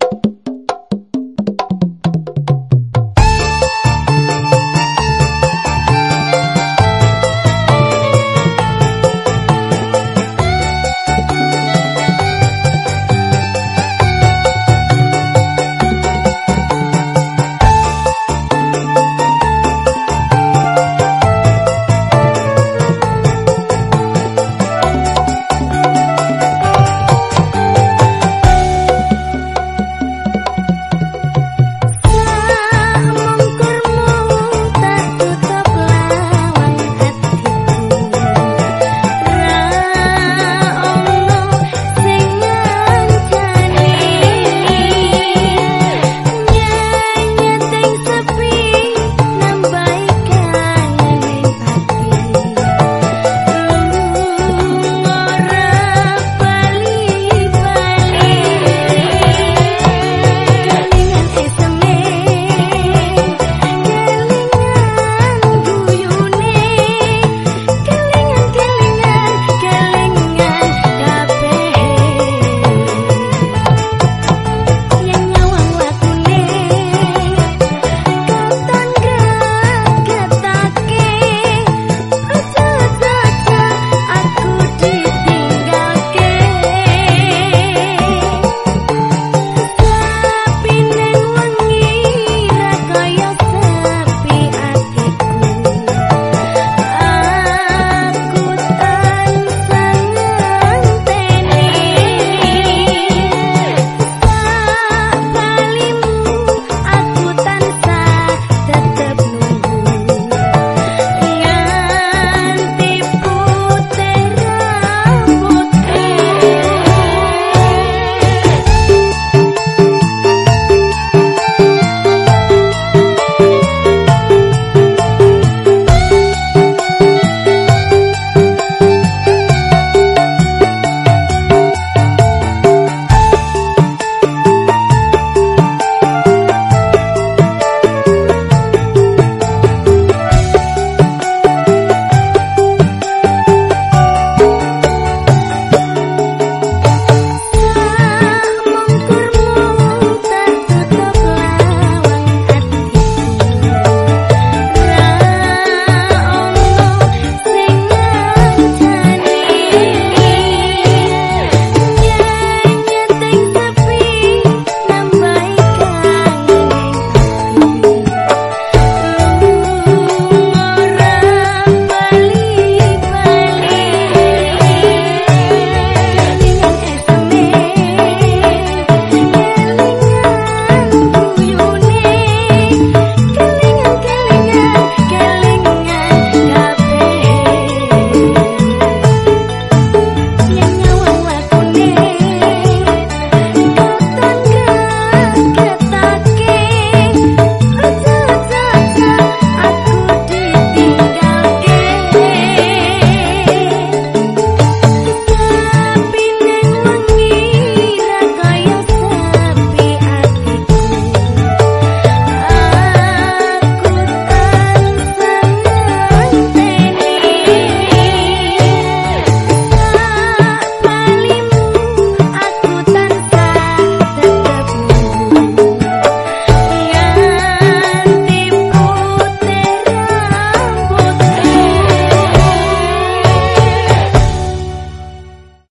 you